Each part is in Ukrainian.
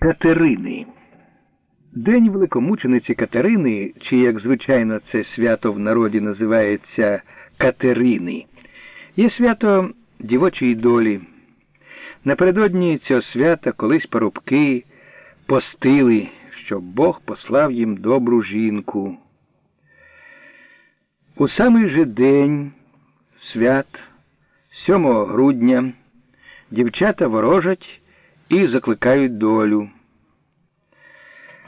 Катерини. День великомучениці Катерини, чи, як звичайно, це свято в народі називається Катерини, є свято дівочої долі. Напередодні цього свята колись парубки постили, щоб Бог послав їм добру жінку. У самий же день свят, 7 грудня, дівчата ворожать і закликають долю.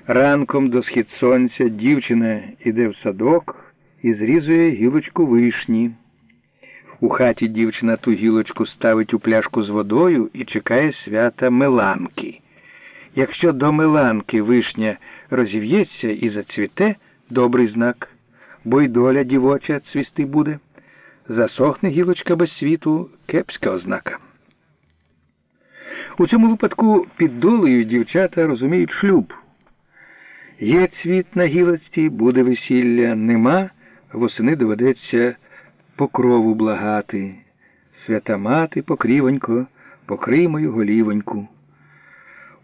Ранком до схід сонця дівчина іде в садок і зрізує гілочку вишні. У хаті дівчина ту гілочку ставить у пляшку з водою і чекає свята Меланки. Якщо до Меланки вишня розів'ється і зацвіте добрий знак, бо й доля дівоча цвісти буде. Засохне гілочка без світу кепська ознака. У цьому випадку під долею дівчата розуміють шлюб. Є цвіт на гілочці, буде весілля, нема, восени доведеться покрову благати. Свята мати, покрівонько, покрий мою голівоньку.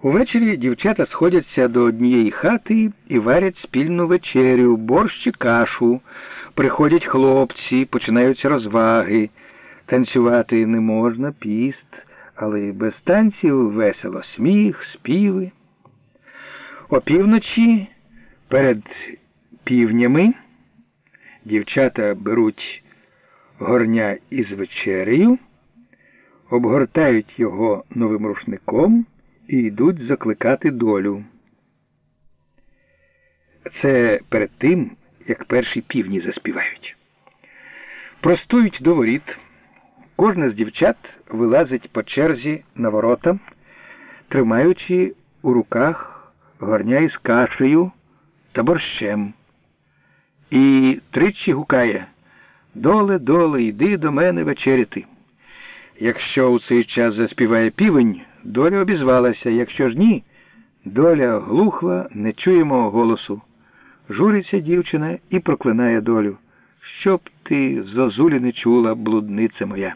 Увечері дівчата сходяться до однієї хати і варять спільну вечерю, борщ і кашу. Приходять хлопці, починаються розваги. Танцювати не можна, піст, але без танців весело сміх, співи. Опівночі перед півнями дівчата беруть горня із вечерею, обгортають його новим рушником і йдуть закликати долю. Це перед тим, як перші півні заспівають. Простують до воріт. Кожна з дівчат вилазить по черзі на ворота, тримаючи у руках горня із кашею та борщем. І тричі гукає Доле, доле, йди до мене вечеряти. Якщо у цей час заспіває півень, доля обізвалася, якщо ж ні, доля глухла, не чує голосу. Журиться дівчина і проклинає долю. Щоб ти зозулі не чула, блудниця моя.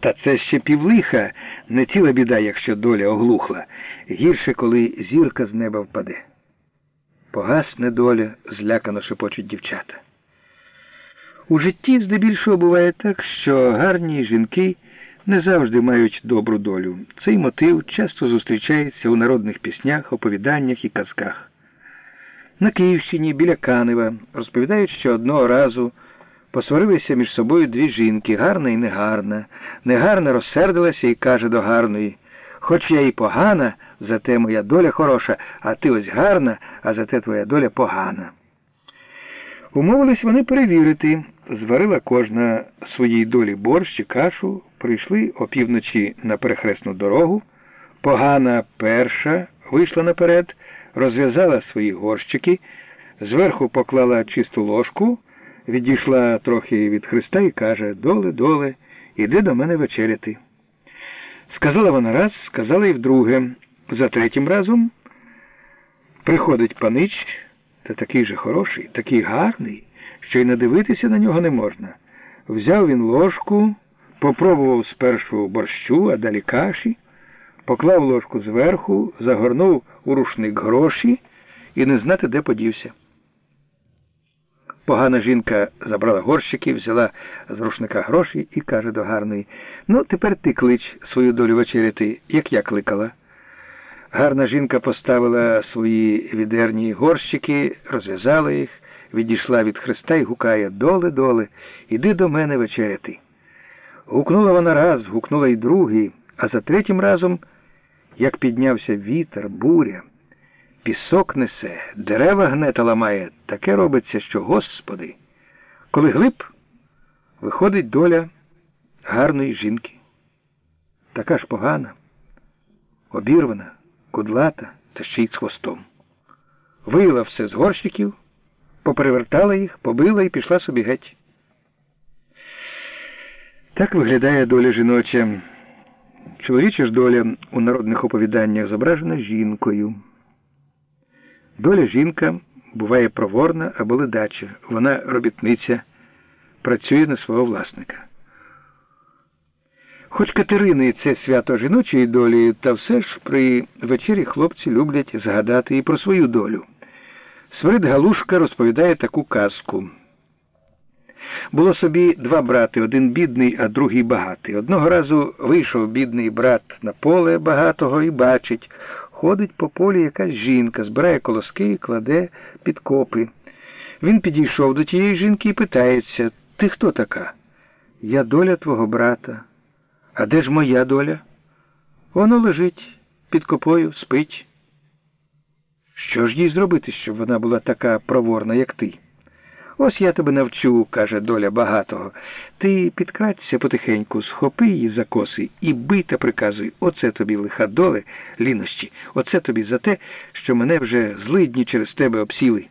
Та це ще півлиха, не ціла біда, якщо доля оглухла, гірше, коли зірка з неба впаде. Погасне доля, злякано шепочуть дівчата. У житті здебільшого буває так, що гарні жінки не завжди мають добру долю. Цей мотив часто зустрічається у народних піснях, оповіданнях і казках. На Київщині біля Канева розповідають, що одного разу посварилися між собою дві жінки, гарна і негарна. Негарна розсердилася і каже до гарної Хоч я і погана, зате моя доля хороша, а ти ось гарна, а зате твоя доля погана. Умовились вони перевірити. Зварила кожна своїй долі борщ і кашу, прийшли опівночі на перехресну дорогу. Погана перша вийшла наперед, розв'язала свої горщики, зверху поклала чисту ложку, відійшла трохи від Христа і каже Доле, доле, іди до мене вечеряти. Сказала вона раз, сказала і вдруге. За третім разом приходить панич, та такий же хороший, такий гарний, що й надивитися на нього не можна. Взяв він ложку, попробував спершу борщу, а далі каші, поклав ложку зверху, загорнув у рушник гроші і не знати, де подівся. Погана жінка забрала горщики, взяла з рушника гроші і каже до гарної Ну, тепер ти клич свою долю вечеряти, як я кликала. Гарна жінка поставила свої відерні горщики, розв'язала їх, відійшла від Христа і гукає Доле, доле, іди до мене вечеряти. Гукнула вона раз, гукнула й другий, а за третім разом, як піднявся вітер, буря. Пісок несе, дерева гнета ламає, таке робиться, що, Господи, коли глиб, виходить доля гарної жінки. Така ж погана, обірвана, кудлата та ще й з хвостом. Вияла все з горщиків, поперевертала їх, побила і пішла собі геть. Так виглядає доля жіноча. Чоловіча ж доля у народних оповіданнях зображена жінкою. Доля жінка буває проворна або ледача. Вона робітниця, працює на свого власника. Хоч Катерини це свято жіночої долі, та все ж при вечері хлопці люблять згадати і про свою долю. Свирид Галушка розповідає таку казку. Було собі два брати, один бідний, а другий багатий. Одного разу вийшов бідний брат на поле багатого і бачить, ходить по полі якась жінка, збирає колоски і кладе під копи. Він підійшов до тієї жінки і питається Ти хто така? Я доля твого брата. А де ж моя доля? Воно лежить під копою, спить. Що ж їй зробити, щоб вона була така проворна, як ти? Ось я тебе навчу, каже доля багатого. Ти підкрадься потихеньку, схопи її за коси і бий та приказуй. Оце тобі лиха доле, лінощі, оце тобі за те, що мене вже злидні через тебе обсіли.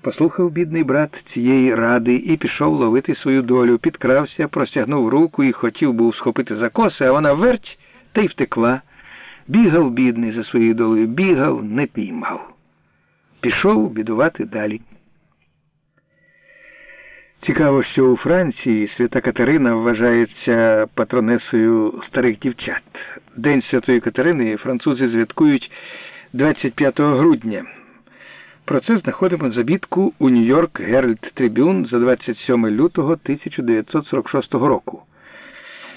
Послухав бідний брат цієї ради і пішов ловити свою долю, підкрався, простягнув руку і хотів був схопити за коси, а вона верть та й втекла. Бігав бідний за своєю долею, бігав, не піймав. Пішов бідувати далі. Цікаво, що у Франції свята Катерина вважається патронесою старих дівчат. День Святої Катерини французи святкують 25 грудня. Про це знаходимо забітку у Нью-Йорк Геральд Трибюн за 27 лютого 1946 року.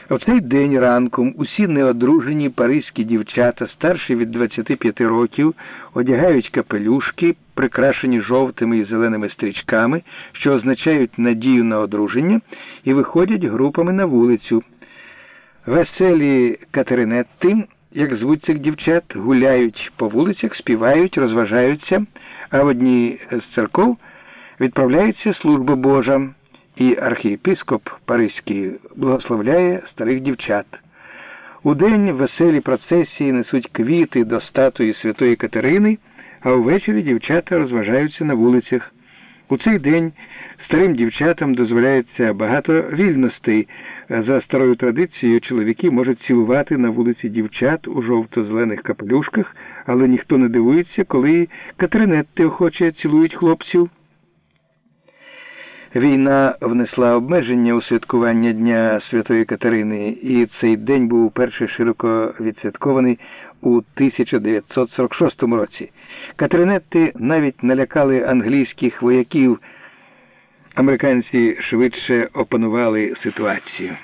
В цей день ранком усі неодружені паризькі дівчата, старші від 25 років, одягають капелюшки, прикрашені жовтими і зеленими стрічками, що означають надію на одруження, і виходять групами на вулицю. Веселі катеринетти, як звуть цих дівчат, гуляють по вулицях, співають, розважаються, а в одній з церков відправляється служба Божа і архієпископ Паризький благословляє старих дівчат. У день веселі процесії несуть квіти до статуї Святої Катерини, а увечері дівчата розважаються на вулицях. У цей день старим дівчатам дозволяється багато вільностей. За старою традицією чоловіки можуть цілувати на вулиці дівчат у жовто-зелених капелюшках, але ніхто не дивується, коли катеринетти охоче цілують хлопців. Війна внесла обмеження у святкування Дня Святої Катерини, і цей день був вперше широко відсвяткований у 1946 році. Катеринетти навіть налякали англійських вояків. Американці швидше опанували ситуацію.